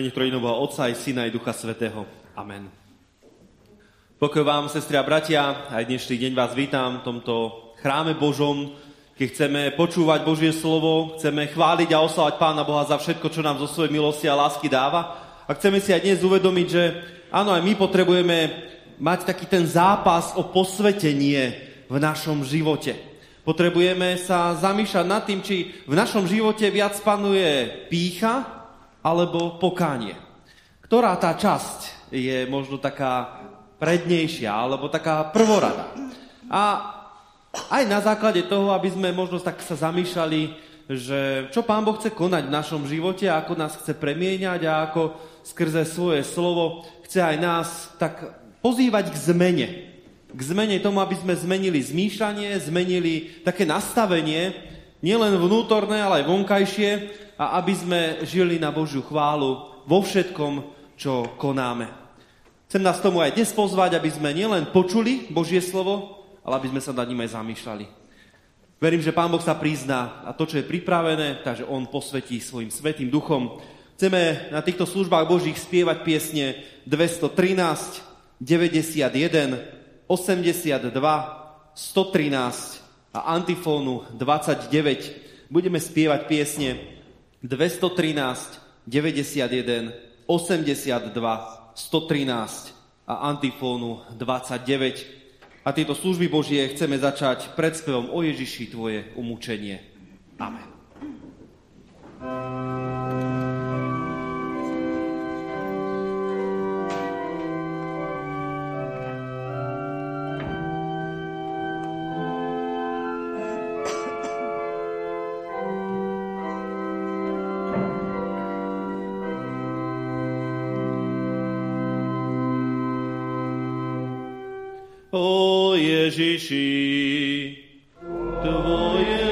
Mene Trojinoboha Otca i Syna i Ducha Svetého. Amen. Pokoj vám, sestri a bratia, aj dnešný deň vás vítam v tomto chráme Božom, keď chceme počúvať Božie slovo, chceme chváliť a oslavať Pána Boha za všetko, čo nám zo svojej milosti a lásky dáva. A chceme si aj dnes uvedomiť, že áno, aj my potrebujeme mať taký ten zápas o posvetenie v našom živote. Potrebujeme sa zamýšľať nad tým, či v našom živote viac panuje pícha, alebo pokánie. Ktorá tá časť je možno taká prednejšia alebo taká prvorada. A aj na základe toho, aby sme možno tak sa zamýšľali, že čo Pán Boh chce konať v našom živote, ako nás chce premieňať a ako skrze svoje slovo chce aj nás tak pozývať k zmene. K zmene tomu, aby sme zmenili zmýšľanie, zmenili také nastavenie, nielen vnútorné, ale aj vonkajšie, a aby sme žili na Božiu chválu vo všetkom, čo konáme. Chcem nás tomu aj dnes pozvať, aby sme nielen počuli Božie slovo, ale aby sme sa nad ním aj zamýšľali. Verím, že Pán Boh sa prizná a to, čo je pripravené, takže On posvetí svojim svetým duchom. Chceme na týchto službách Božích spievať piesne 213, 91, 82, 113 a antifónu 29. Budeme spievať piesne 213, 91, 82, 113 a antifónu 29. A tieto služby Božie chceme začať predspevom o Ježiši Tvoje umúčenie. Amen. Ježiši, Tvoje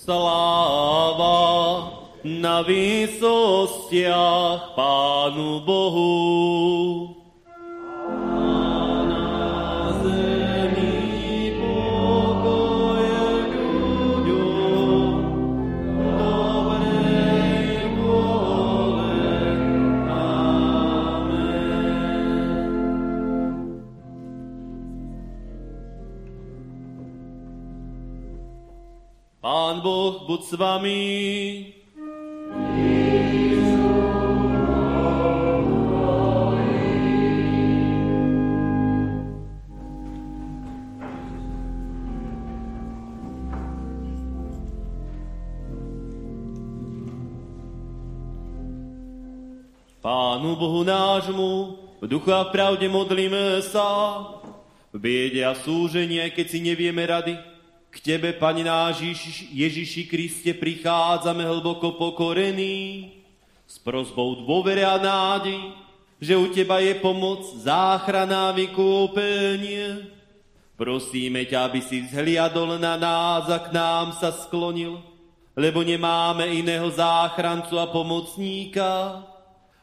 Sláva na výsostiach Pánu Bohu. S vami. Pánu Bohu nášmu, v duchu a v pravde modlíme sa, v biede a súženie, keď si nevieme rady, k Tebe, Pane náš Ježiši, Kriste, prichádzame hlboko pokorení, s prozbou dôvere a nádej, že u Teba je pomoc, záchrana, vykúpenie. Prosíme ťa, aby si zhliadol na nás a k nám sa sklonil, lebo nemáme iného záchrancu a pomocníka.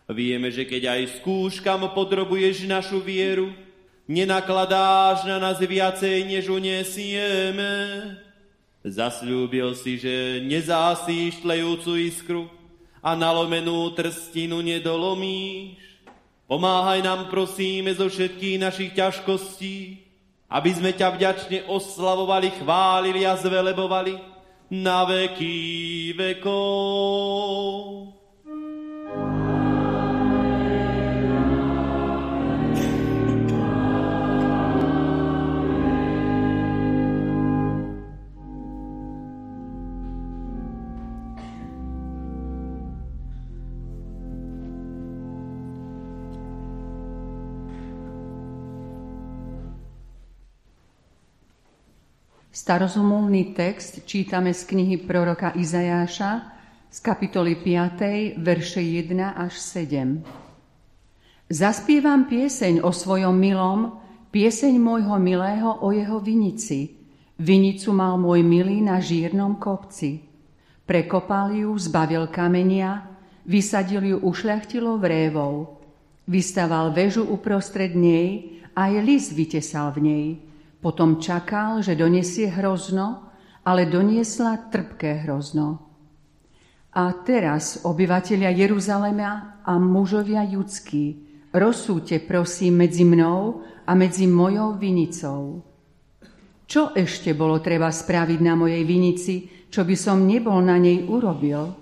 Vieme, že keď aj skúškam podrobuješ našu vieru, nenakladáš na nás viacej, než uniesieme. Zasľúbil si, že nezásíš tlejúcu iskru a nalomenú trstinu nedolomíš. Pomáhaj nám, prosíme, zo všetkých našich ťažkostí, aby sme ťa vďačne oslavovali, chválili a zvelebovali na veky vekov. Starozumovný text čítame z knihy proroka Izajáša z kapitoly 5, verše 1 až 7. Zaspievam pieseň o svojom milom, pieseň môjho milého o jeho vinici. Vinicu mal môj milý na žírnom kopci. Prekopal ju, zbavil kamenia, vysadil ju ušľachtilou vrévou. Vystaval väžu uprostred nej, aj list vytesal v nej – potom čakal, že donesie hrozno, ale doniesla trpké hrozno. A teraz, obyvateľia Jeruzalema a mužovia judskí, rozsúďte prosím medzi mnou a medzi mojou vinicou. Čo ešte bolo treba spraviť na mojej vinici, čo by som nebol na nej urobil?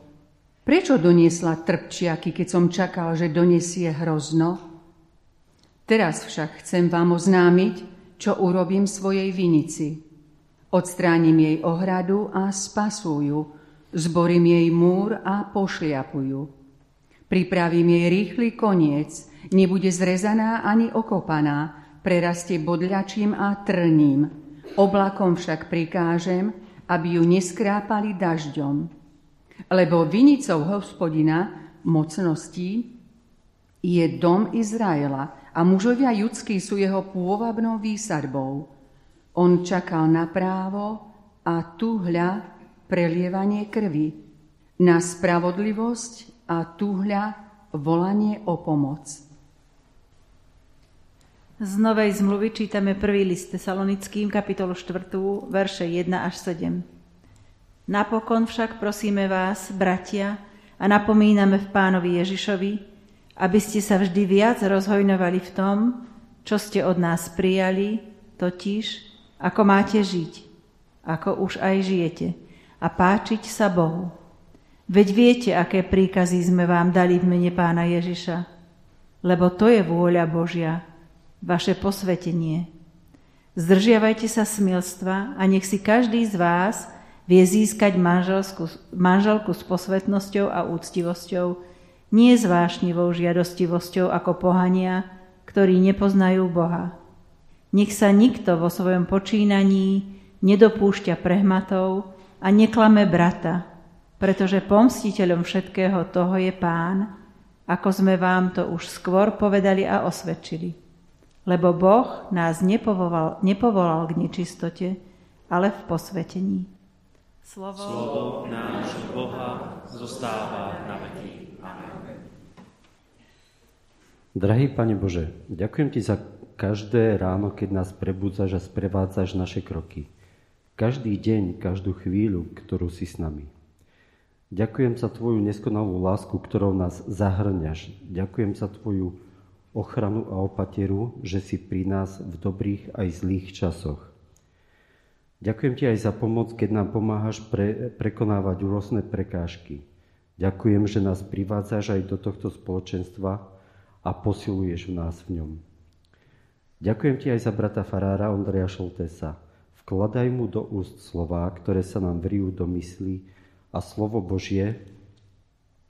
Prečo doniesla trpčiaky, keď som čakal, že donesie hrozno? Teraz však chcem vám oznámiť, čo urobím svojej vinici. Odstránim jej ohradu a spasujú, zborím jej múr a pošliapujú. Pripravím jej rýchly koniec, nebude zrezaná ani okopaná, prerastie bodľačím a trním. Oblakom však prikážem, aby ju neskrápali dažďom. Lebo vinicou hospodina mocností je dom Izraela, a mužovia judskí sú jeho pôvabnou výsadbou. On čakal na právo a tu hľa prelievanie krvi, na spravodlivosť a tu hľa volanie o pomoc. Z Novej zmluvy čítame prvý list Tesalonickým, kapitolu 4, verše 1 až 7. Napokon však prosíme vás, bratia, a napomíname v pánovi Ježišovi, aby ste sa vždy viac rozhojnovali v tom, čo ste od nás prijali, totiž ako máte žiť, ako už aj žijete a páčiť sa Bohu. Veď viete, aké príkazy sme vám dali v mene pána Ježiša, lebo to je vôľa Božia, vaše posvetenie. Zdržiavajte sa smilstva a nech si každý z vás vie získať manželku s posvetnosťou a úctivosťou, nie s vášnivou žiadostivosťou ako pohania, ktorí nepoznajú Boha. Nech sa nikto vo svojom počínaní nedopúšťa prehmatov a neklame brata, pretože pomstiteľom všetkého toho je Pán, ako sme vám to už skôr povedali a osvedčili. Lebo Boh nás nepovolal, nepovolal k nečistote, ale v posvetení. Slovo, Slovo nášho Boha zostáva na veky. Drahý Pane Bože, ďakujem Ti za každé ráno, keď nás prebudzaš a sprevádzaš naše kroky. Každý deň, každú chvíľu, ktorú si s nami. Ďakujem za Tvoju neskonalú lásku, ktorou nás zahrňaš. Ďakujem za Tvoju ochranu a opateru, že si pri nás v dobrých aj zlých časoch. Ďakujem ti aj za pomoc, keď nám pomáhaš pre, prekonávať rôzne prekážky. Ďakujem, že nás privádzaš aj do tohto spoločenstva a posiluješ v nás v ňom. Ďakujem ti aj za brata farára Ondreja Šoltesa. Vkladaj mu do úst slová, ktoré sa nám vrijú do mysli a slovo Božie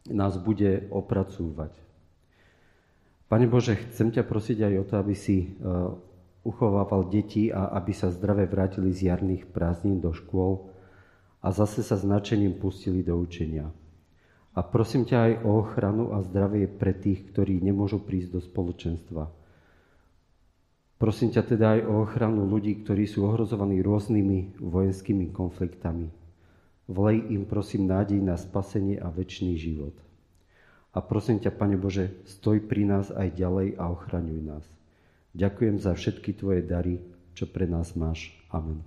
nás bude opracúvať. Pane Bože, chcem ťa prosiť aj o to, aby si uchovával deti a aby sa zdravé vrátili z jarných prázdnin do škôl a zase sa značením pustili do učenia. A prosím ťa aj o ochranu a zdravie pre tých, ktorí nemôžu prísť do spoločenstva. Prosím ťa teda aj o ochranu ľudí, ktorí sú ohrozovaní rôznymi vojenskými konfliktami. Vlej im prosím nádej na spasenie a väčší život. A prosím ťa, Pane Bože, stoj pri nás aj ďalej a ochraňuj nás. Ďakujem za všetky Tvoje dary, čo pre nás máš. Amen.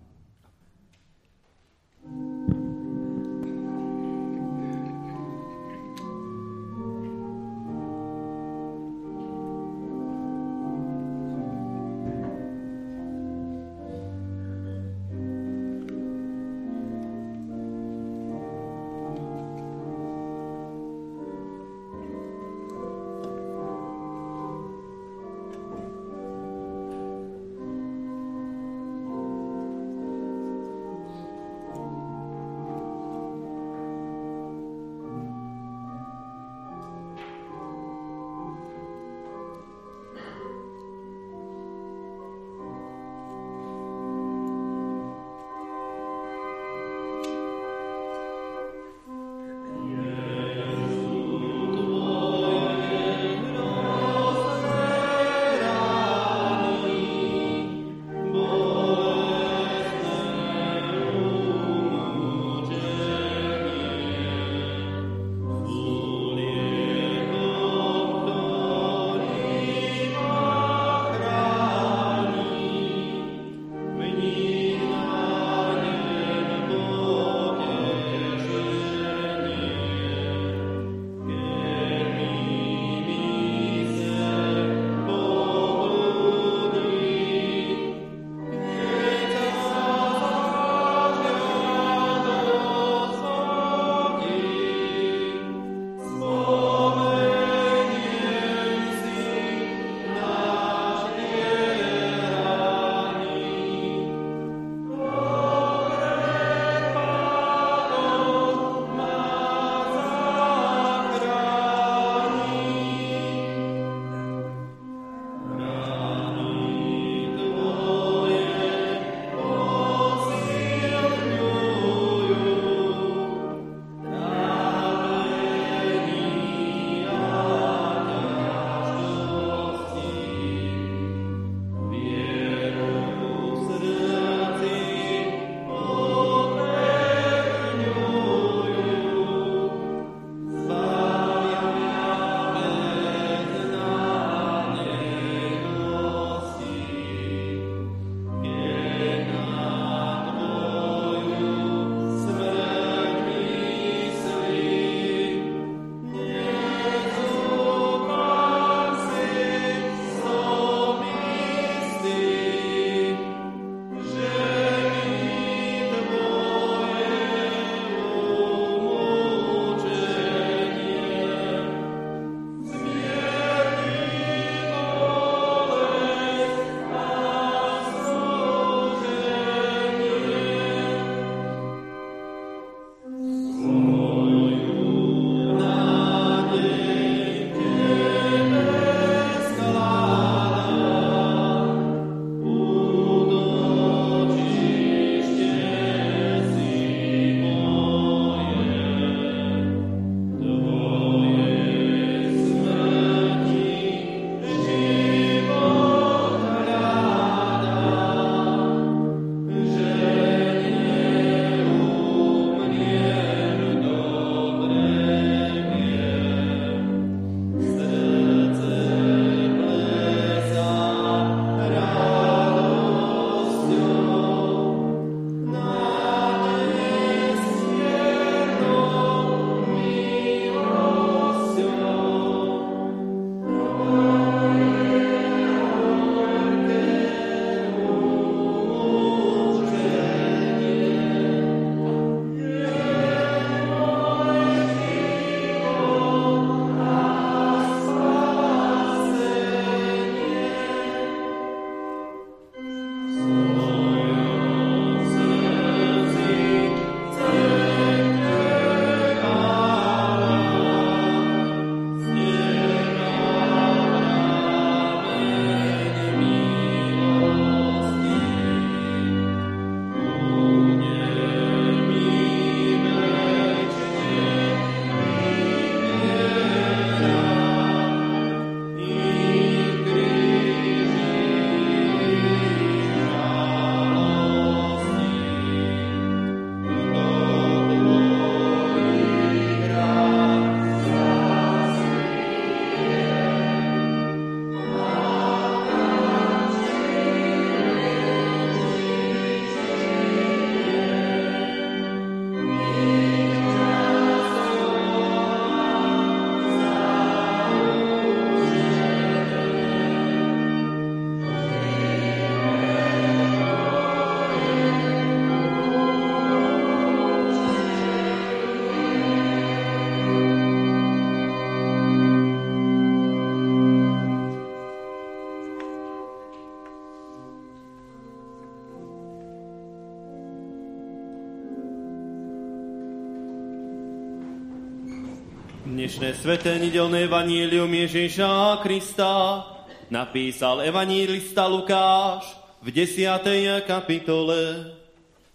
Dnešné sveté nedelné evanílium Ježíša Krista napísal evanílista Lukáš v 10. kapitole.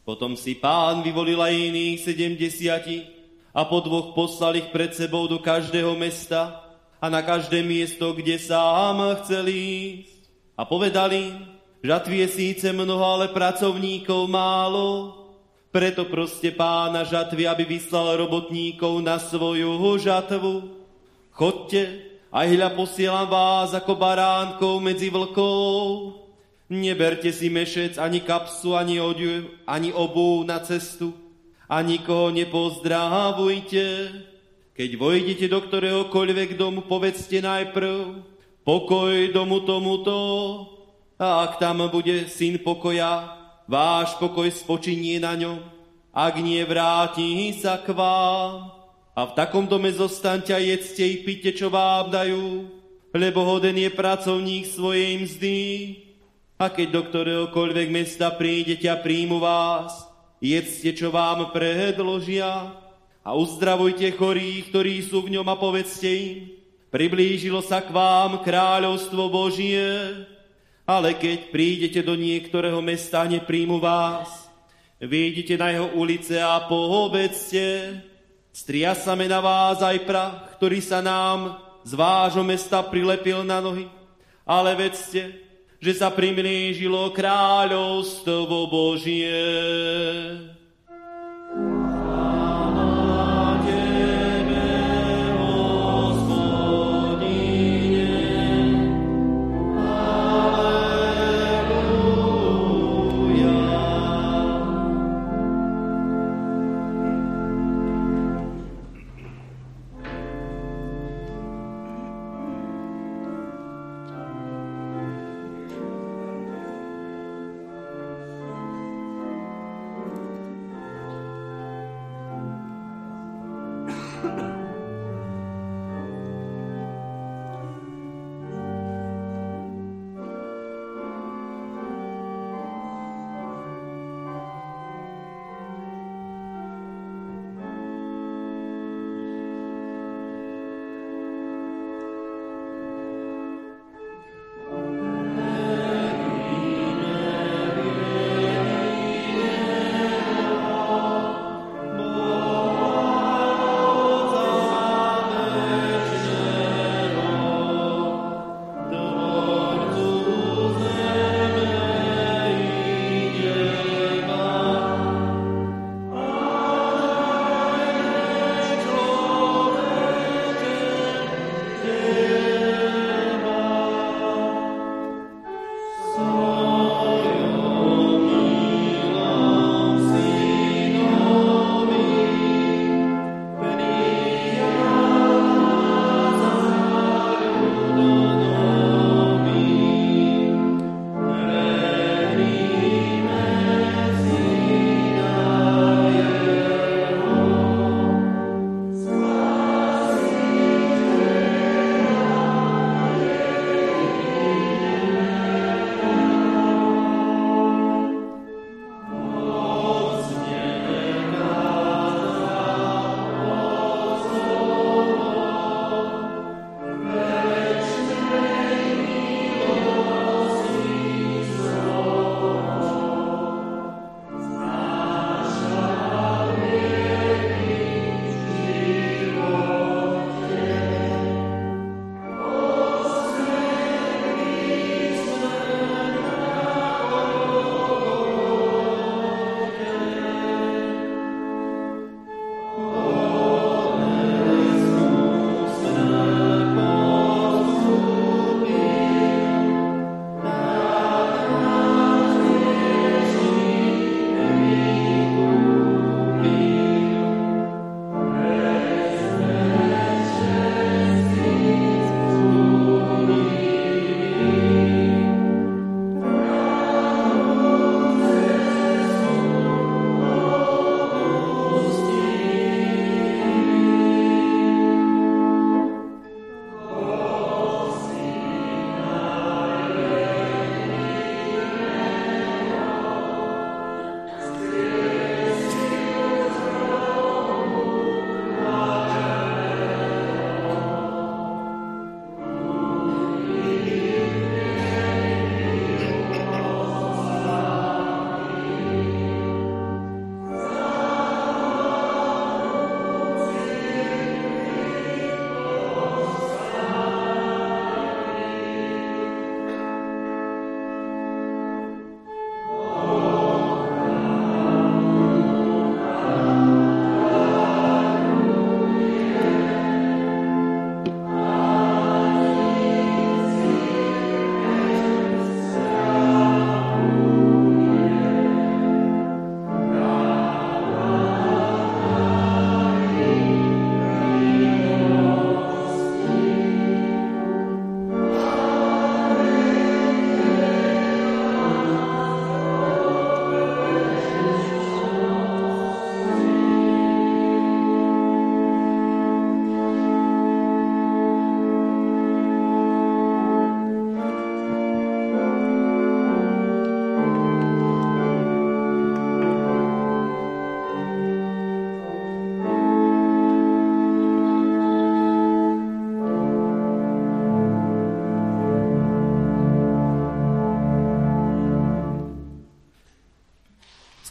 Potom si pán vyvolil aj iných sedemdesiati a po dvoch poslal ich pred sebou do každého mesta a na každé miesto, kde sám chcel ísť. A povedali, žatvy je síce mnoho, ale pracovníkov málo. Preto proste pána žatvy, aby vyslal robotníkov na svoju žatvu. Chodte, aj hľa posielam vás ako baránkov medzi vlkov. Neberte si mešec, ani kapsu, ani odiu, ani obu na cestu a nikoho nepozdravujte. Keď vojdete do ktoréhokoľvek domu, povedzte najprv pokoj domu tomuto a ak tam bude syn pokoja, váš pokoj spočinie na ňom, ak nie vráti sa k vám. A v takom dome zostaňte a jedzte i pite, čo vám dajú, lebo hoden je pracovník svojej mzdy. A keď do ktoréhokoľvek mesta prídete a príjmu vás, jedzte, čo vám predložia a uzdravujte chorých, ktorí sú v ňom a povedzte im, priblížilo sa k vám kráľovstvo Božie, ale keď prídete do niektorého mesta nepríjmu vás, vyjdite na jeho ulice a povedzte, striasame na vás aj prach, ktorý sa nám z vášho mesta prilepil na nohy, ale vedzte, že sa priblížilo kráľovstvo Božie.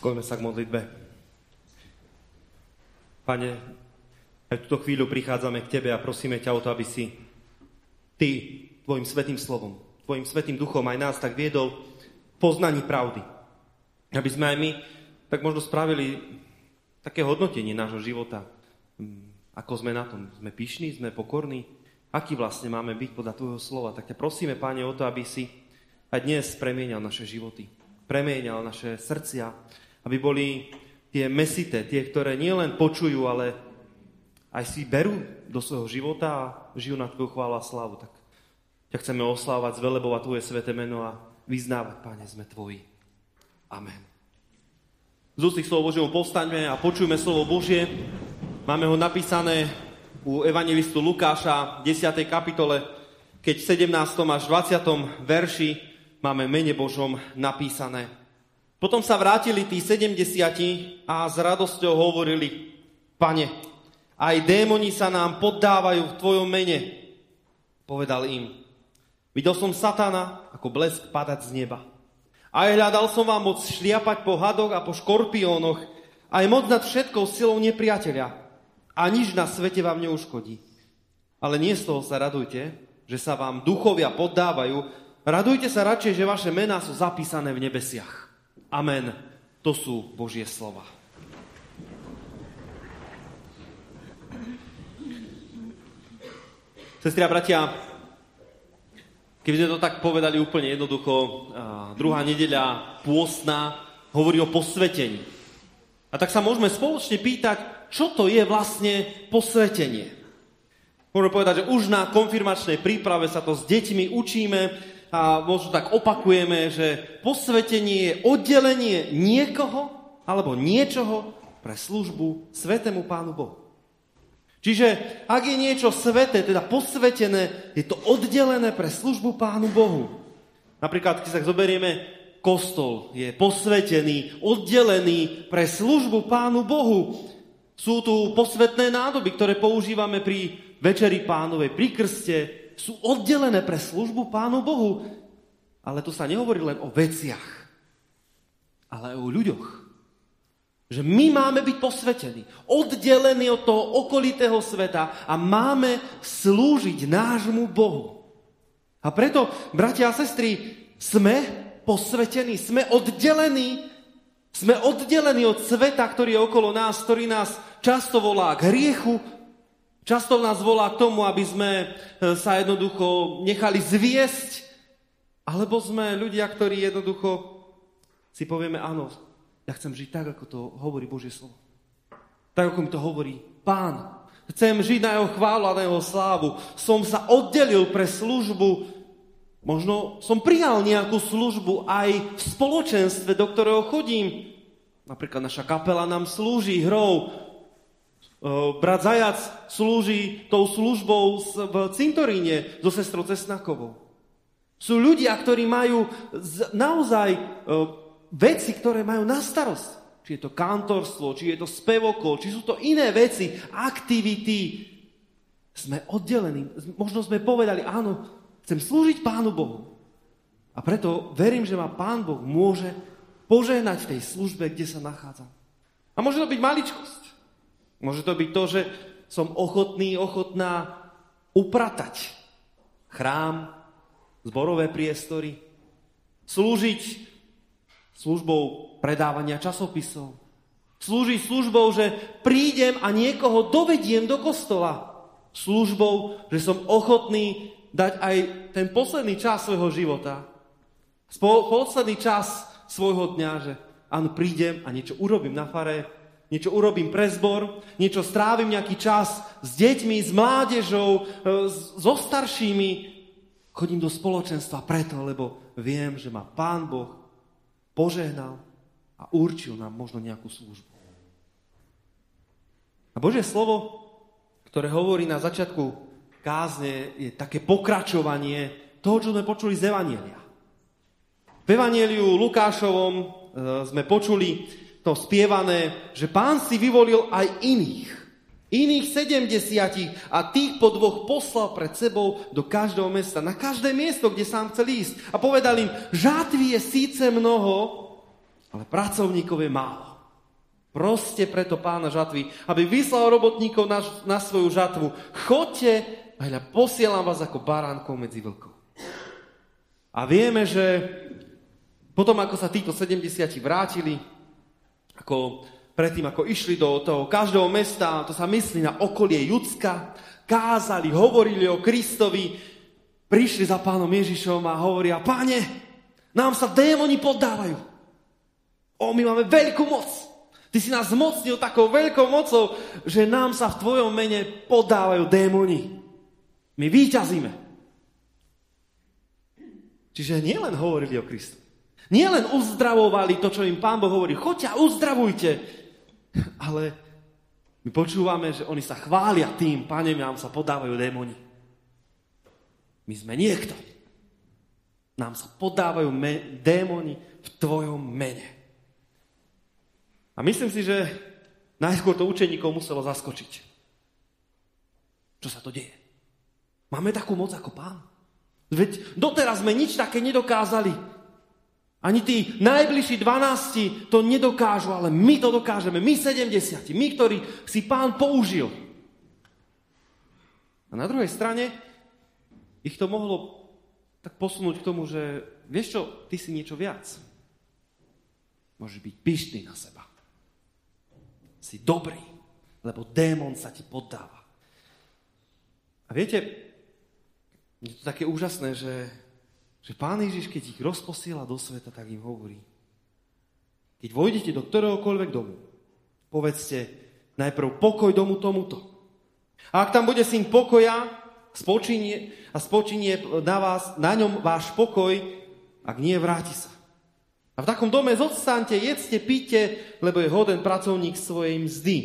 Skloňme sa k modlitbe. Pane, aj v túto chvíľu prichádzame k Tebe a prosíme ťa o to, aby si Ty, Tvojim svetým slovom, Tvojim svetým duchom aj nás tak viedol poznaní pravdy. Aby sme aj my tak možno spravili také hodnotenie nášho života. Mm, ako sme na tom? Sme pyšní? Sme pokorní? Aký vlastne máme byť podľa Tvojho slova? Tak ťa prosíme, Pane, o to, aby si aj dnes premienial naše životy. Premienial naše srdcia, aby boli tie mesité, tie, ktoré nielen počujú, ale aj si berú do svojho života a žijú na Tvoju chválu a slávu. Tak ťa chceme oslávať, zvelebovať Tvoje sveté meno a vyznávať, Pane, sme Tvoji. Amen. Z ústých slovo Božiemu povstaňme a počujme slovo Božie. Máme ho napísané u evangelistu Lukáša v 10. kapitole, keď v 17. až 20. verši máme mene Božom napísané. Potom sa vrátili tí sedemdesiati a s radosťou hovorili, pane, aj démoni sa nám poddávajú v tvojom mene. Povedal im, videl som satana ako blesk padať z neba. Aj hľadal som vám moc šliapať po hadoch a po škorpiónoch, aj moc nad všetkou silou nepriateľa. A nič na svete vám neuškodí. Ale nie z toho sa radujte, že sa vám duchovia poddávajú, radujte sa radšej, že vaše mená sú zapísané v nebesiach. Amen. To sú Božie slova. Sestri a bratia, keby sme to tak povedali úplne jednoducho, druhá nedeľa pôstna hovorí o posvetení. A tak sa môžeme spoločne pýtať, čo to je vlastne posvetenie. Môžeme povedať, že už na konfirmačnej príprave sa to s deťmi učíme, a možno tak opakujeme, že posvetenie je oddelenie niekoho alebo niečoho pre službu Svetému Pánu Bohu. Čiže ak je niečo sveté, teda posvetené, je to oddelené pre službu Pánu Bohu. Napríklad, keď sa zoberieme, kostol je posvetený, oddelený pre službu Pánu Bohu. Sú tu posvetné nádoby, ktoré používame pri Večeri pánovej, pri krste, sú oddelené pre službu Pánu Bohu. Ale tu sa nehovorí len o veciach, ale aj o ľuďoch. Že my máme byť posvetení, oddelení od toho okolitého sveta a máme slúžiť nášmu Bohu. A preto, bratia a sestry, sme posvetení, sme oddelení, sme oddelení od sveta, ktorý je okolo nás, ktorý nás často volá k hriechu, Často nás volá tomu, aby sme e, sa jednoducho nechali zviesť, alebo sme ľudia, ktorí jednoducho si povieme, áno, ja chcem žiť tak, ako to hovorí Božie slovo. Tak, ako mi to hovorí Pán. Chcem žiť na jeho chválu a na jeho slávu. Som sa oddelil pre službu. Možno som prijal nejakú službu aj v spoločenstve, do ktorého chodím. Napríklad naša kapela nám slúži hrou Brat Zajac slúži tou službou v cintoríne so sestrou Cesnakovou. Sú ľudia, ktorí majú naozaj veci, ktoré majú na starosť. Či je to kantorstvo, či je to spevokol, či sú to iné veci, aktivity. Sme oddelení. Možno sme povedali, áno, chcem slúžiť Pánu Bohu. A preto verím, že ma Pán Boh môže požehnať v tej službe, kde sa nachádzam. A môže to byť maličkosť. Môže to byť to, že som ochotný, ochotná upratať chrám, zborové priestory, slúžiť službou predávania časopisov, slúžiť službou, že prídem a niekoho dovediem do kostola, službou, že som ochotný dať aj ten posledný čas svojho života, posledný čas svojho dňa, že áno, prídem a niečo urobím na fare, niečo urobím pre zbor, niečo strávim nejaký čas s deťmi, s mládežou, e, so staršími. Chodím do spoločenstva preto, lebo viem, že ma Pán Boh požehnal a určil nám možno nejakú službu. A Božie slovo, ktoré hovorí na začiatku kázne, je také pokračovanie toho, čo sme počuli z Evanielia. V Evanieliu Lukášovom e, sme počuli, to spievané, že pán si vyvolil aj iných. Iných sedemdesiatich a tých po dvoch poslal pred sebou do každého mesta, na každé miesto, kde sám chcel ísť. A povedal im, žátvy je síce mnoho, Ale pracovníkov je málo. Proste preto pána žatvy, aby vyslal robotníkov na, na svoju žatvu. Chodte a ja posielam vás ako baránkov medzi vlkov. A vieme, že potom, ako sa títo 70 vrátili, ako predtým, ako išli do toho každého mesta, to sa myslí na okolie Judska, kázali, hovorili o Kristovi, prišli za pánom Ježišom a hovoria, páne, nám sa démoni poddávajú. O, my máme veľkú moc. Ty si nás zmocnil takou veľkou mocou, že nám sa v tvojom mene podávajú démoni. My výťazíme. Čiže nielen hovorili o Kristu. Nielen uzdravovali to, čo im Pán Boh hovorí. Choďte a uzdravujte. Ale my počúvame, že oni sa chvália tým, Pane, nám sa podávajú démoni. My sme niekto. Nám sa podávajú me- démoni v tvojom mene. A myslím si, že najskôr to učeníkov muselo zaskočiť. Čo sa to deje? Máme takú moc ako pán? Veď doteraz sme nič také nedokázali. Ani tí najbližší 12 to nedokážu, ale my to dokážeme. My 70, my, ktorí si pán použil. A na druhej strane ich to mohlo tak posunúť k tomu, že vieš čo, ty si niečo viac. Môžeš byť pyšný na seba. Si dobrý, lebo démon sa ti poddáva. A viete, je to také úžasné, že, že Pán Ježiš, keď ich rozposiela do sveta, tak im hovorí. Keď vojdete do ktoréhokoľvek domu, povedzte najprv pokoj domu tomuto. A ak tam bude syn pokoja, spočinie, a spočinie na, vás, na ňom váš pokoj, ak nie, vráti sa. A v takom dome zostaňte, jedzte, píte, lebo je hoden pracovník svojej mzdy.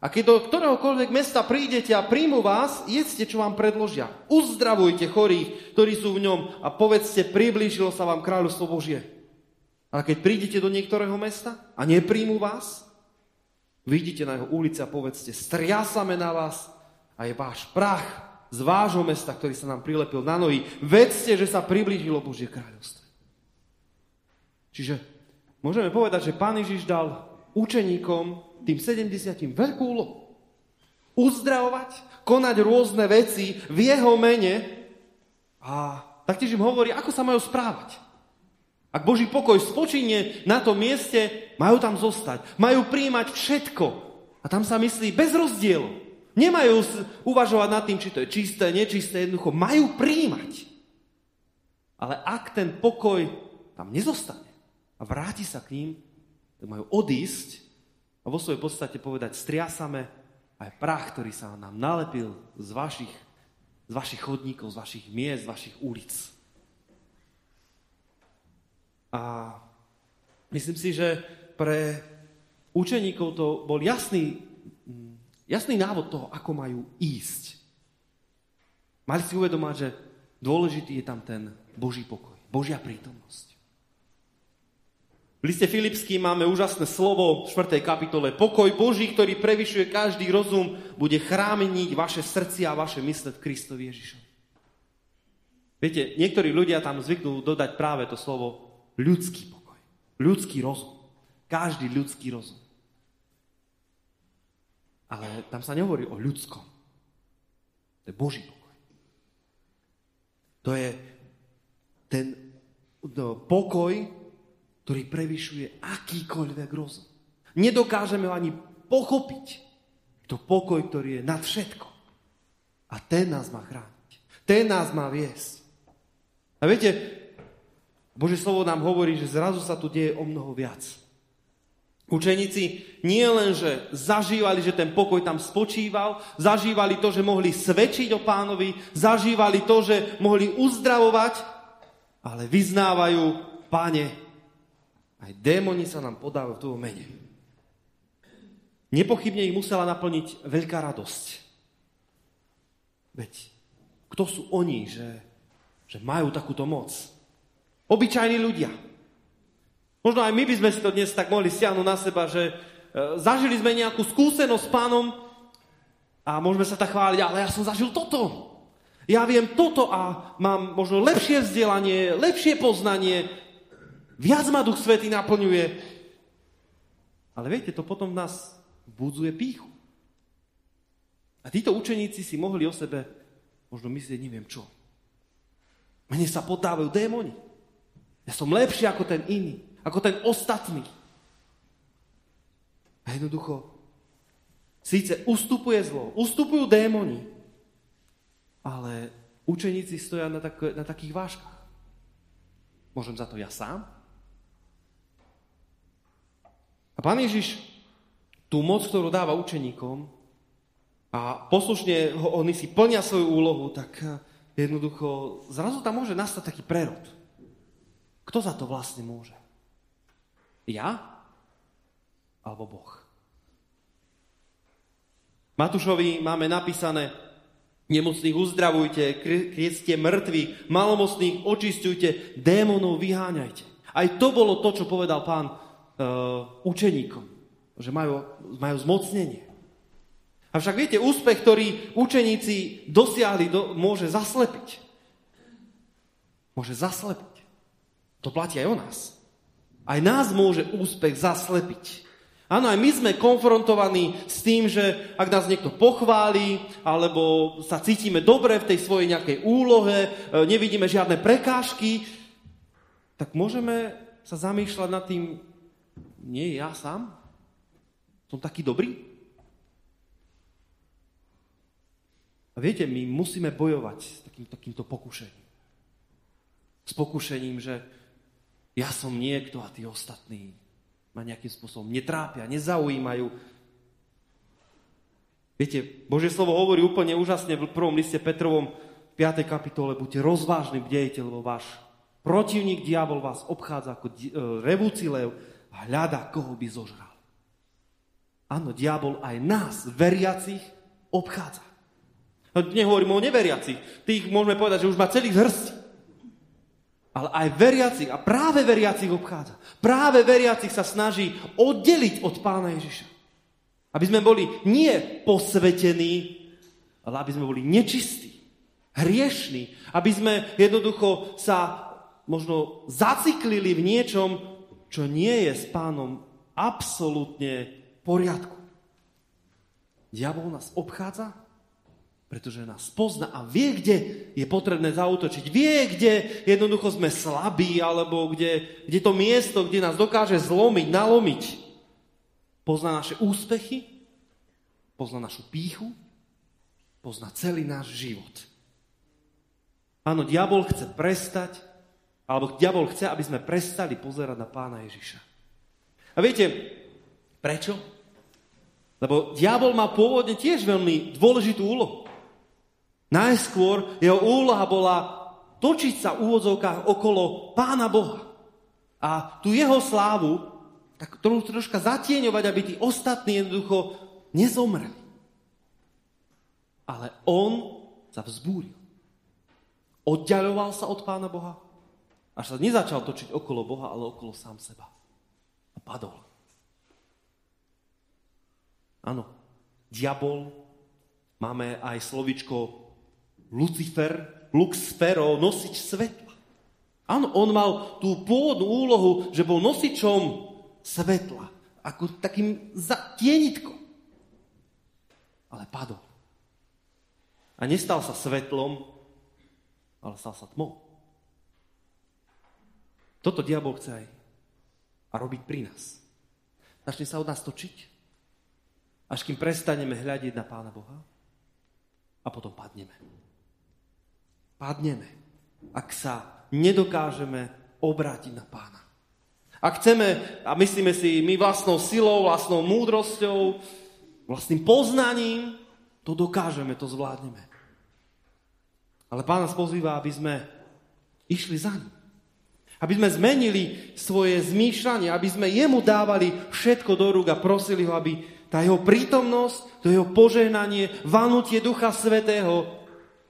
A keď do ktoréhokoľvek mesta prídete a príjmu vás, jedzte, čo vám predložia. Uzdravujte chorých, ktorí sú v ňom a povedzte, priblížilo sa vám kráľovstvo Božie. A keď prídete do niektorého mesta a nepríjmu vás, vidíte na jeho ulici a povedzte, striasame na vás a je váš prach z vášho mesta, ktorý sa nám prilepil na nohy. Vedzte, že sa priblížilo Božie kráľovstvo. Čiže môžeme povedať, že Pán Ježiš dal učeníkom tým 70 veľkú úlohu. Uzdravovať, konať rôzne veci v jeho mene a taktiež im hovorí, ako sa majú správať. Ak Boží pokoj spočinie na tom mieste, majú tam zostať. Majú príjmať všetko. A tam sa myslí bez rozdielu. Nemajú uvažovať nad tým, či to je čisté, nečisté, jednoducho. Majú príjmať. Ale ak ten pokoj tam nezostane a vráti sa k ním, tak majú odísť vo svojej podstate povedať, striasame aj prach, ktorý sa nám nalepil z vašich, z vašich chodníkov, z vašich miest, z vašich ulic. A myslím si, že pre učeníkov to bol jasný, jasný návod toho, ako majú ísť. Mali si uvedomať, že dôležitý je tam ten Boží pokoj, Božia prítomnosť. V liste Filipským máme úžasné slovo v 4. kapitole. Pokoj Boží, ktorý prevyšuje každý rozum, bude chrámeniť vaše srdcia a vaše mysle v Kristovi Ježišovi. Viete, niektorí ľudia tam zvyknú dodať práve to slovo ľudský pokoj. Ľudský rozum. Každý ľudský rozum. Ale tam sa nehovorí o ľudskom. To je Boží pokoj. To je ten no, pokoj, ktorý prevyšuje akýkoľvek rozum. Nedokážeme ho ani pochopiť. To pokoj, ktorý je nad všetko. A ten nás má chrániť. Ten nás má viesť. A viete, Bože slovo nám hovorí, že zrazu sa tu deje o mnoho viac. Učeníci nie len, že zažívali, že ten pokoj tam spočíval, zažívali to, že mohli svedčiť o pánovi, zažívali to, že mohli uzdravovať, ale vyznávajú, páne, aj démoni sa nám podávajú v tvojom mene. Nepochybne ich musela naplniť veľká radosť. Veď, kto sú oni, že, že majú takúto moc? Obyčajní ľudia. Možno aj my by sme si to dnes tak mohli stiahnuť na seba, že e, zažili sme nejakú skúsenosť s pánom a môžeme sa tak chváliť, ale ja som zažil toto. Ja viem toto a mám možno lepšie vzdelanie, lepšie poznanie, Viac ma Duch Svetý naplňuje. Ale viete, to potom v nás budzuje píchu. A títo učeníci si mohli o sebe možno myslieť neviem čo. Mne sa podávajú démoni. Ja som lepší ako ten iný, ako ten ostatný. A jednoducho, síce ustupuje zlo, ustupujú démoni, ale učeníci stoja na, tak, na takých váškach. Môžem za to ja sám? A pán Ježiš tú moc, ktorú dáva učeníkom, a poslušne oni si plnia svoju úlohu, tak eh, jednoducho zrazu tam môže nastať taký prerod. Kto za to vlastne môže? Ja? Alebo Boh? Matúšovi máme napísané nemocných uzdravujte, krieste mŕtvych, malomocných očistujte, démonov vyháňajte. Aj to bolo to, čo povedal pán učeníkom, že majú, majú zmocnenie. Avšak viete, úspech, ktorý učeníci dosiahli, do, môže zaslepiť. Môže zaslepiť. To platí aj o nás. Aj nás môže úspech zaslepiť. Áno, aj my sme konfrontovaní s tým, že ak nás niekto pochváli, alebo sa cítime dobre v tej svojej nejakej úlohe, e, nevidíme žiadne prekážky, tak môžeme sa zamýšľať nad tým, nie ja sám? Som taký dobrý? A viete, my musíme bojovať s takým, takýmto pokušením. S pokušením, že ja som niekto a tí ostatní ma nejakým spôsobom netrápia, nezaujímajú. Viete, Božie slovo hovorí úplne úžasne v prvom liste Petrovom 5. kapitole, buďte rozvážni, bdejte, lebo váš protivník, diabol, vás obchádza ako e, revúci lev hľada, koho by zožral. Áno, diabol aj nás, veriacich, obchádza. No, nehovorím o neveriacich. Tých môžeme povedať, že už má celých hrst. Ale aj veriacich, a práve veriacich obchádza. Práve veriacich sa snaží oddeliť od pána Ježiša. Aby sme boli nie posvetení, ale aby sme boli nečistí, hriešní. Aby sme jednoducho sa možno zaciklili v niečom, čo nie je s pánom absolútne v poriadku. Diabol nás obchádza, pretože nás pozná a vie, kde je potrebné zautočiť. Vie, kde jednoducho sme slabí, alebo kde, kde to miesto, kde nás dokáže zlomiť, nalomiť. Pozná naše úspechy, pozná našu píchu, pozná celý náš život. Áno, diabol chce prestať, alebo diabol chce, aby sme prestali pozerať na pána Ježiša. A viete, prečo? Lebo diabol má pôvodne tiež veľmi dôležitú úlohu. Najskôr jeho úloha bola točiť sa v úvodzovkách okolo Pána Boha. A tu jeho slávu, tak troška zatieňovať, aby tí ostatní jednoducho nezomreli. Ale on sa vzbúril. Oddialoval sa od Pána Boha, až sa nezačal točiť okolo Boha, ale okolo sám seba. A padol. Áno, diabol, máme aj slovičko Lucifer, Luxfero, nosič svetla. Áno, on mal tú pôvodnú úlohu, že bol nosičom svetla. Ako takým tienitkom. Ale padol. A nestal sa svetlom, ale stal sa tmou. Toto diabol chce aj a robiť pri nás. Začne sa od nás točiť, až kým prestaneme hľadiť na Pána Boha a potom padneme padneme, ak sa nedokážeme obrátiť na pána. Ak chceme, a myslíme si my vlastnou silou, vlastnou múdrosťou, vlastným poznaním, to dokážeme, to zvládneme. Ale pán nás pozýva, aby sme išli za ním. Aby sme zmenili svoje zmýšľanie, aby sme jemu dávali všetko do rúk a prosili ho, aby tá jeho prítomnosť, to jeho požehnanie, vanutie Ducha Svetého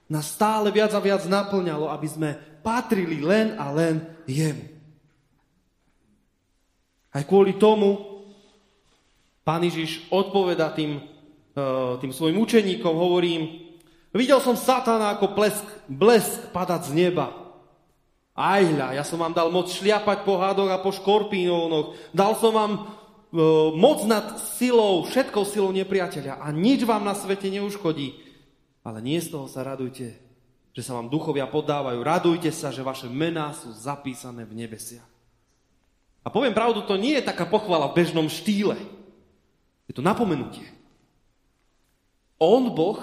nás stále viac a viac naplňalo, aby sme patrili len a len jemu. Aj kvôli tomu pán Ježiš odpoveda tým, e, tým svojim učeníkom, hovorím, videl som satana ako blesk, blesk padať z neba. Ajľa, ja som vám dal moc šliapať po hádoch a po škorpiónoch. Dal som vám e, moc nad silou, všetkou silou nepriateľa a nič vám na svete neuškodí. Ale nie z toho sa radujte, že sa vám duchovia podávajú. Radujte sa, že vaše mená sú zapísané v nebesiach. A poviem pravdu, to nie je taká pochvala v bežnom štýle. Je to napomenutie. On, Boh,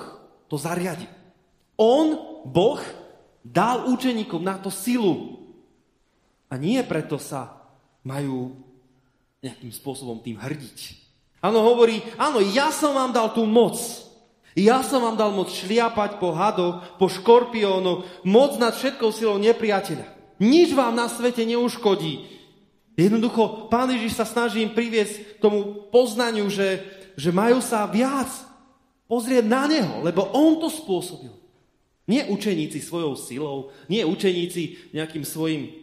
to zariadil. On, Boh, dal učeníkom na to silu. A nie preto sa majú nejakým spôsobom tým hrdiť. Áno, hovorí, áno, ja som vám dal tú moc. Ja som vám dal moc šliapať po hadoch, po škorpiónoch, moc nad všetkou silou nepriateľa. Nič vám na svete neuškodí. Jednoducho, Pán Ježiš sa snaží im priviesť tomu poznaniu, že, že majú sa viac pozrieť na Neho, lebo On to spôsobil. Nie učeníci svojou silou, nie učeníci nejakým svojim,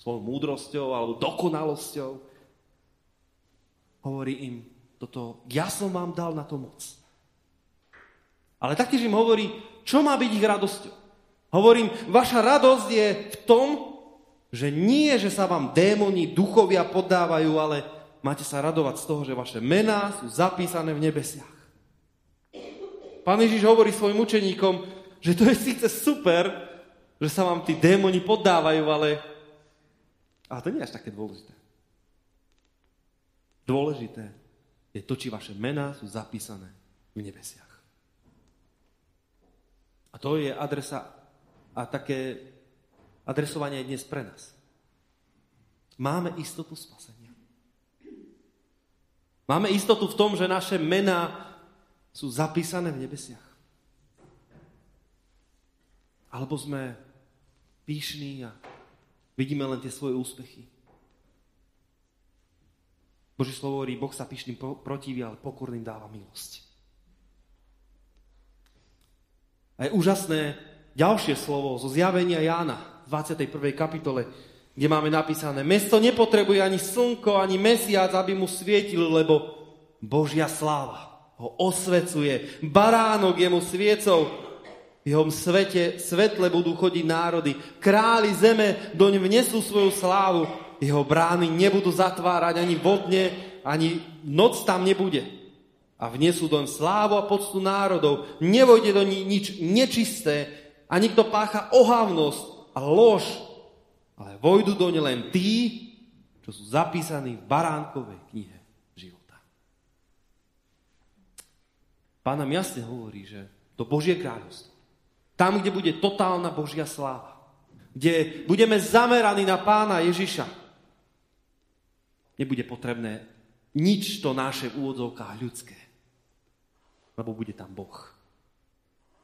svojou múdrosťou alebo dokonalosťou. Hovorí im toto, ja som vám dal na to moc. Ale taktiež im hovorí, čo má byť ich radosťou. Hovorím, vaša radosť je v tom, že nie, že sa vám démoni, duchovia podávajú, ale máte sa radovať z toho, že vaše mená sú zapísané v nebesiach. Pán Ježiš hovorí svojim učeníkom, že to je síce super, že sa vám tí démoni poddávajú, ale, ale to nie je až také dôležité. Dôležité je to, či vaše mená sú zapísané v nebesiach. A to je adresa a také adresovanie dnes pre nás. Máme istotu spasenia. Máme istotu v tom, že naše mená sú zapísané v nebesiach. Alebo sme píšní a vidíme len tie svoje úspechy. Boží slovo hovorí, Boh sa píšným protiví, ale pokorným dáva milosť. A je úžasné ďalšie slovo zo zjavenia Jána v 21. kapitole, kde máme napísané, mesto nepotrebuje ani slnko, ani mesiac, aby mu svietil, lebo Božia sláva ho osvecuje. Baránok je mu sviecou v jeho svete, svetle budú chodiť národy. Králi zeme doň vnesú svoju slávu. Jeho brány nebudú zatvárať ani vodne, ani noc tam nebude. A vnesú doň slávu a poctu národov. Nevojde do ní nič nečisté a nikto pácha ohavnosť a lož. Ale vojdu do ne len tí, čo sú zapísaní v baránkovej knihe života. Pán nám jasne hovorí, že to Božie kráľovstvo tam, kde bude totálna Božia sláva. Kde budeme zameraní na pána Ježiša. Nebude potrebné nič to naše v úvodzovkách ľudské. Lebo bude tam Boh.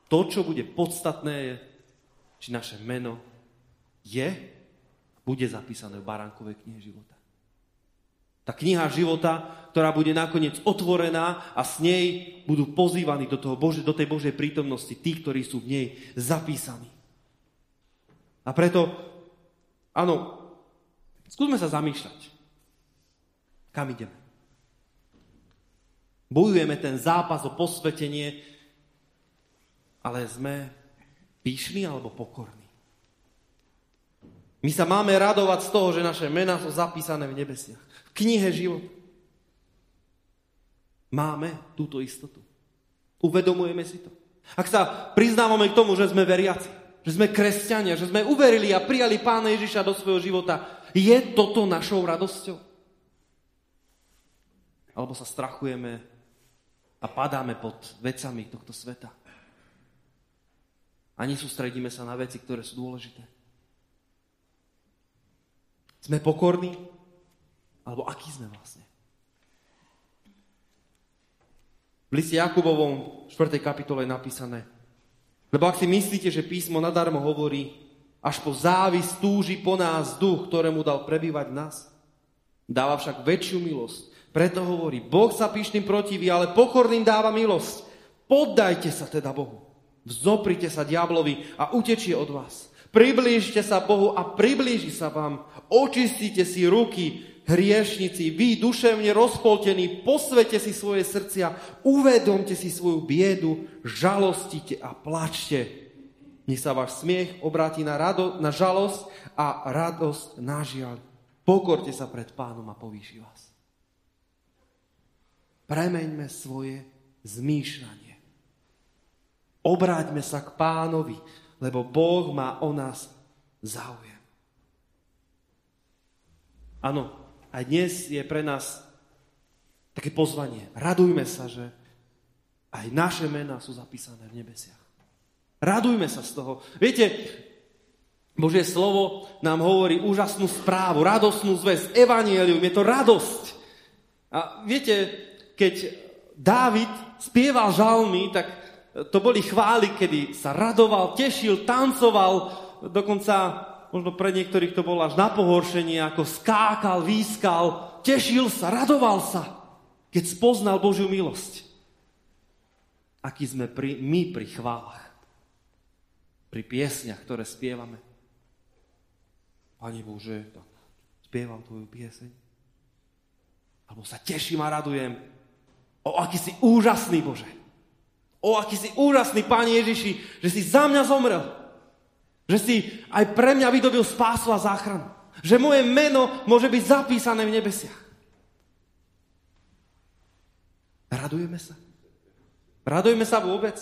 To, čo bude podstatné, je, či naše meno je, bude zapísané v baránkovej knihe života. Tá kniha života, ktorá bude nakoniec otvorená a s nej budú pozývaní do, toho Bože, do tej Božej prítomnosti tí, ktorí sú v nej zapísaní. A preto, áno, skúsme sa zamýšľať. Kam ideme? Bojujeme ten zápas o posvetenie, ale sme píšni alebo pokorní. My sa máme radovať z toho, že naše mená sú zapísané v nebesiach knihe život. Máme túto istotu. Uvedomujeme si to. Ak sa priznávame k tomu, že sme veriaci, že sme kresťania, že sme uverili a prijali Pána Ježiša do svojho života, je toto našou radosťou? Alebo sa strachujeme a padáme pod vecami tohto sveta? A nesústredíme sa na veci, ktoré sú dôležité. Sme pokorní? Alebo aký sme vlastne? V liste Jakubovom 4. kapitole je napísané, lebo ak si myslíte, že písmo nadarmo hovorí, až po závis túži po nás duch, ktorému dal prebývať v nás, dáva však väčšiu milosť. Preto hovorí, Boh sa píšným protiví, ale pokorným dáva milosť. Poddajte sa teda Bohu. Vzoprite sa diablovi a utečie od vás. Priblížte sa Bohu a priblíži sa vám. Očistite si ruky, hriešnici, vy duševne rozpoltení, posvete si svoje srdcia, uvedomte si svoju biedu, žalostite a plačte. Nech sa váš smiech obráti na, rado, na žalosť a radosť na žiaľ. Pokorte sa pred pánom a povýši vás. Premeňme svoje zmýšľanie. Obráťme sa k pánovi, lebo Boh má o nás záujem. Áno, aj dnes je pre nás také pozvanie. Radujme sa, že aj naše mená sú zapísané v nebesiach. Radujme sa z toho. Viete, Božie slovo nám hovorí úžasnú správu, radosnú zväz, evanielium, je to radosť. A viete, keď Dávid spieval žalmy, tak to boli chvály, kedy sa radoval, tešil, tancoval, dokonca možno pre niektorých to bolo až na pohoršenie, ako skákal, výskal, tešil sa, radoval sa, keď spoznal Božiu milosť. Aký sme pri, my pri chválach, pri piesniach, ktoré spievame. Pane Bože, tak spievam tvoju pieseň. Alebo sa teším a radujem. O, aký si úžasný, Bože. O, aký si úžasný, Pane Ježiši, že si za mňa zomrel. Že si aj pre mňa vydobil spásu a záchranu. Že moje meno môže byť zapísané v nebesiach. Radujeme sa. Radujeme sa vôbec.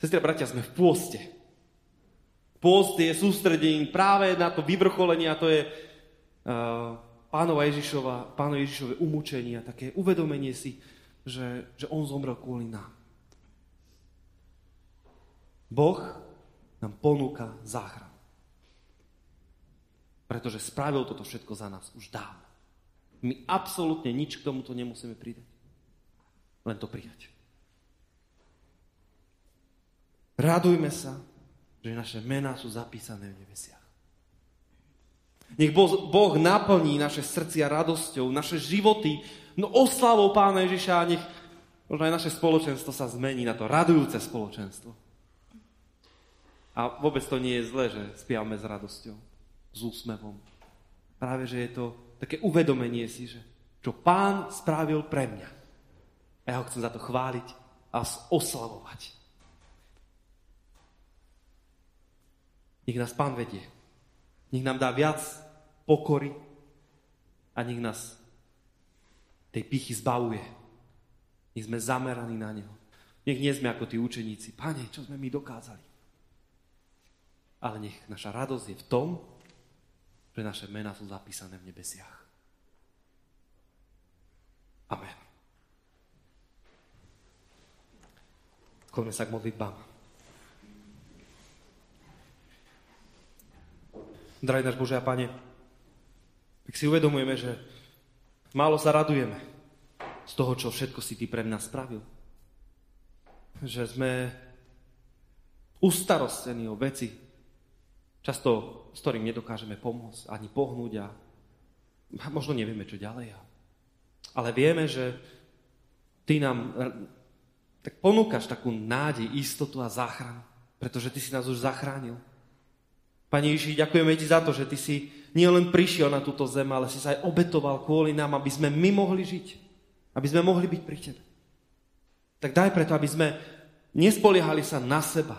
Sestri a bratia, sme v pôste. Pôst je sústredením práve na to vyvrcholenie a to je uh, pánova Ježišova, umúčenie a také uvedomenie si, že, že on zomrel kvôli nám. Boh nám ponúka záchranu. Pretože spravil toto všetko za nás už dávno. My absolútne nič k tomuto nemusíme pridať. Len to prijať. Radujme sa, že naše mená sú zapísané v nebesiach. Nech Boh naplní naše srdcia radosťou, naše životy, no oslavou Pána Ježiša a nech možno aj naše spoločenstvo sa zmení na to radujúce spoločenstvo. A vôbec to nie je zlé, že spievame s radosťou, s úsmevom. Práve, že je to také uvedomenie si, že čo pán spravil pre mňa. A ja ho chcem za to chváliť a oslavovať. Nech nás pán vedie. Nech nám dá viac pokory a nech nás tej pichy zbavuje. Nech sme zameraní na Neho. Nech nie sme ako tí učeníci. Pane, čo sme my dokázali? Ale nech naša radosť je v tom, že naše mená sú zapísané v nebesiach. Amen. Skloňme sa k modlitbám. Drahý náš Bože a Pane, tak si uvedomujeme, že málo sa radujeme z toho, čo všetko si Ty pre mňa spravil. Že sme ustarostení o veci, Často s ktorým nedokážeme pomôcť, ani pohnúť a možno nevieme, čo ďalej. Ale vieme, že ty nám tak ponúkaš takú nádej, istotu a záchranu, pretože ty si nás už zachránil. Pane Ježiši, ďakujeme ti za to, že ty si nielen prišiel na túto zem, ale si sa aj obetoval kvôli nám, aby sme my mohli žiť. Aby sme mohli byť pri tebe. Tak daj preto, aby sme nespoliehali sa na seba,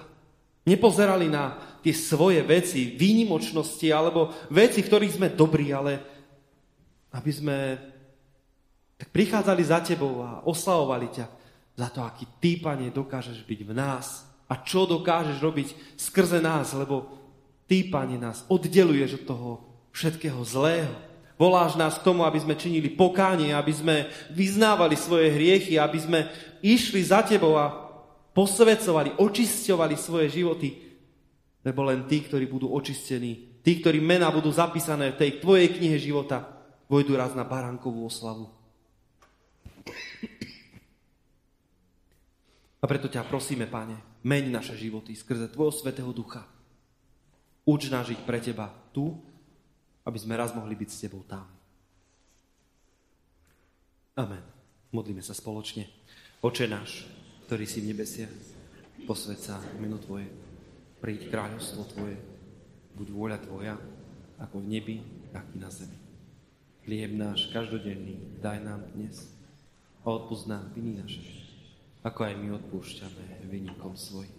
Nepozerali na tie svoje veci, výnimočnosti alebo veci, ktorých sme dobrí, ale aby sme tak prichádzali za tebou a oslavovali ťa za to, aký ty, Pane, dokážeš byť v nás a čo dokážeš robiť skrze nás, lebo ty, Pane, nás oddeluješ od toho všetkého zlého. Voláš nás k tomu, aby sme činili pokánie, aby sme vyznávali svoje hriechy, aby sme išli za tebou a posvedcovali, očisťovali svoje životy, lebo len tí, ktorí budú očistení, tí, ktorí mená budú zapísané v tej tvojej knihe života, vojdu raz na baránkovú oslavu. A preto ťa prosíme, Pane, meň naše životy skrze Tvojho Svetého Ducha. Uč nás žiť pre Teba tu, aby sme raz mohli byť s Tebou tam. Amen. Modlíme sa spoločne. Oče náš, ktorý si v nebesiach. Posved sa meno Tvoje, príď kráľovstvo Tvoje, buď vôľa Tvoja, ako v nebi, tak i na zemi. Chlieb náš každodenný daj nám dnes a odpúsť nám viny naše, ako aj my odpúšťame vynikom svojim.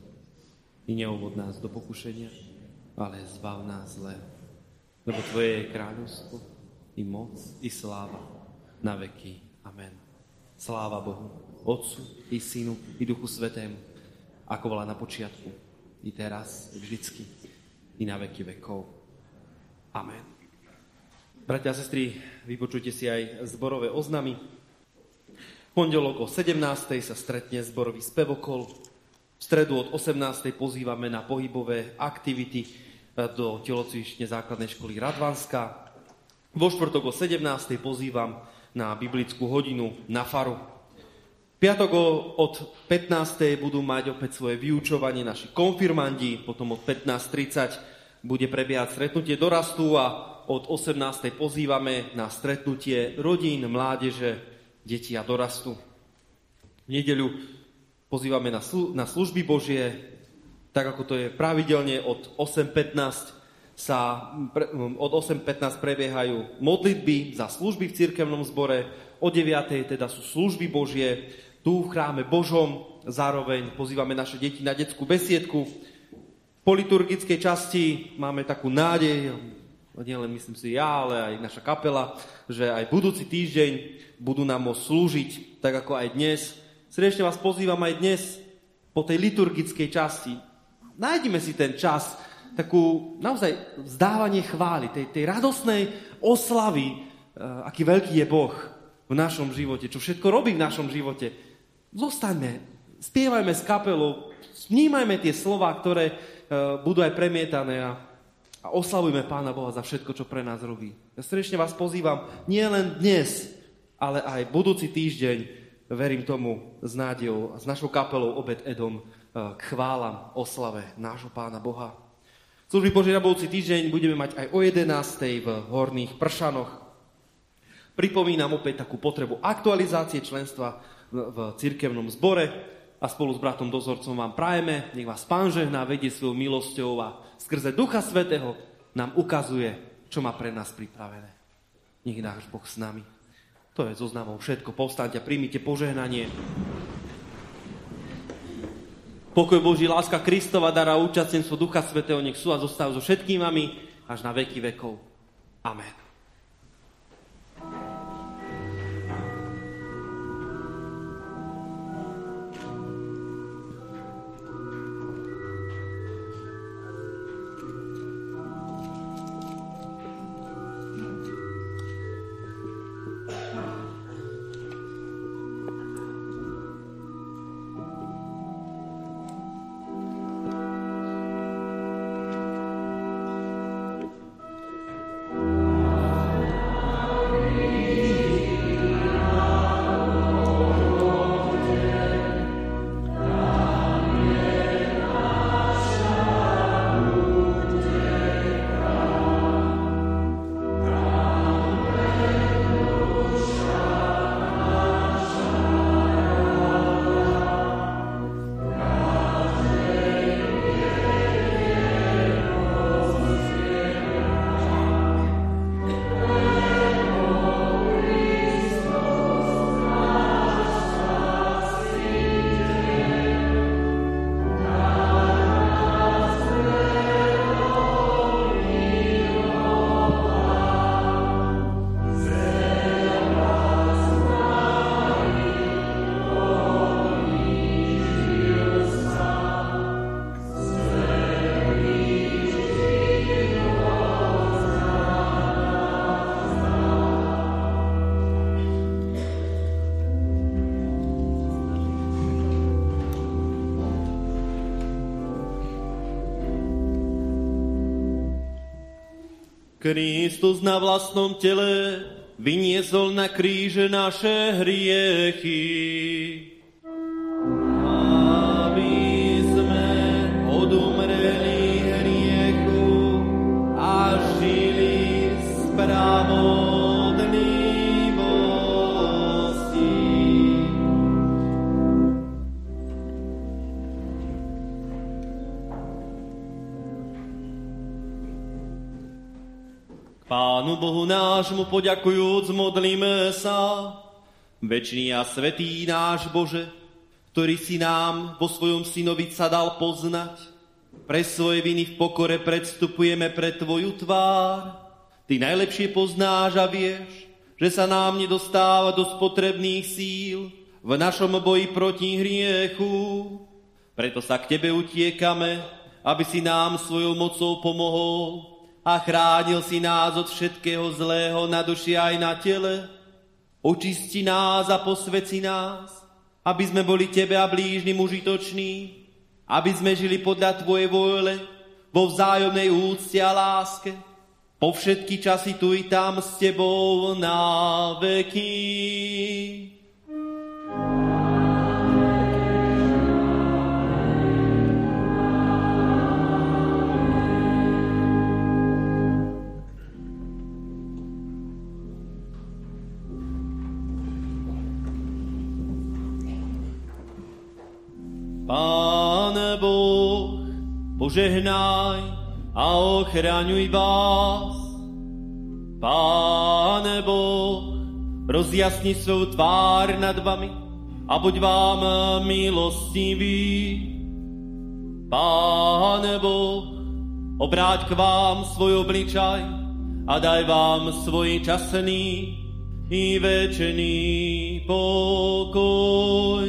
I neuvod nás do pokušenia, ale zbav nás zlého. Lebo Tvoje je kráľovstvo, i moc, i sláva na veky. Amen. Sláva Bohu, Otcu, i Synu, i Duchu Svetému, ako bola na počiatku, i teraz, i vždycky, i na veky vekov. Amen. Bratia a sestry, vypočujte si aj zborové oznamy. V pondelok o 17. sa stretne zborový spevokol. V stredu od 18. pozývame na pohybové aktivity do telocvične základnej školy Radvanska. Vo štvrtok o 17. pozývam na biblickú hodinu na faru. Piatok od 15. budú mať opäť svoje vyučovanie naši konfirmandi, potom od 15.30 bude prebiehať stretnutie dorastu a od 18. pozývame na stretnutie rodín, mládeže, detí a dorastu. V nedeľu pozývame na, slu- na služby Božie, tak ako to je pravidelne od 8.15 sa od 8.15 prebiehajú modlitby za služby v cirkevnom zbore, o 9.00 teda sú služby Božie, tu v chráme Božom, zároveň pozývame naše deti na detskú besiedku. Po liturgickej časti máme takú nádej, nielen myslím si ja, ale aj naša kapela, že aj budúci týždeň budú nám môcť slúžiť, tak ako aj dnes. Srdečne vás pozývam aj dnes po tej liturgickej časti. Nájdime si ten čas, takú naozaj vzdávanie chvály, tej, tej radosnej oslavy, uh, aký veľký je Boh v našom živote, čo všetko robí v našom živote. Zostaňme, spievajme s kapelou, vnímajme tie slova, ktoré uh, budú aj premietané a, a oslavujme Pána Boha za všetko, čo pre nás robí. Ja srdečne vás pozývam, nie len dnes, ale aj budúci týždeň, verím tomu, s nádejou, s našou kapelou Obed Edom uh, k chválam, oslave nášho Pána Boha. Služby Božej na budúci týždeň budeme mať aj o 11. v Horných Pršanoch. Pripomínam opäť takú potrebu aktualizácie členstva v cirkevnom zbore a spolu s bratom dozorcom vám prajeme, nech vás Pán žehná, vedie svojou milosťou a skrze Ducha Svetého nám ukazuje, čo má pre nás pripravené. Nech náš Boh s nami. To je zoznamom všetko. Povstaňte a príjmite požehnanie. Pokoj Boží, láska Kristova, dara účastenstvo Ducha Svetého, nech sú a zostávajú so všetkými vami až na veky vekov. Amen. Kristus na vlastnom tele vyniesol na kríže naše hriechy. Pánu Bohu nášmu poďakujúc, modlíme sa. Večný a svetý náš Bože, ktorý si nám vo svojom synovi sa dal poznať. Pre svoje viny v pokore predstupujeme pre Tvoju tvár. Ty najlepšie poznáš a vieš, že sa nám nedostáva do spotrebných síl v našom boji proti hriechu. Preto sa k Tebe utiekame, aby si nám svojou mocou pomohol a chránil si nás od všetkého zlého na duši aj na tele. Očisti nás a posveci nás, aby sme boli Tebe a blížnym užitoční, aby sme žili podľa Tvojej vôle, vo vzájomnej úcte a láske, po všetky časy tu i tam s Tebou na veky. Pane Boh, požehnaj a ochraňuj vás. Pane Boh, rozjasni svou tvár nad vami a buď vám milostivý. Pane Boh, obráť k vám svoj obličaj a daj vám svoj časný i večný pokoj.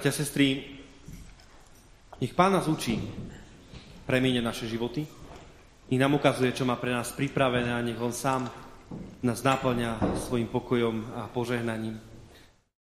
Bratia, sestry, nech Pán nás učí premieňať naše životy. Nech nám ukazuje, čo má pre nás pripravené a nech On sám nás náplňa svojim pokojom a požehnaním.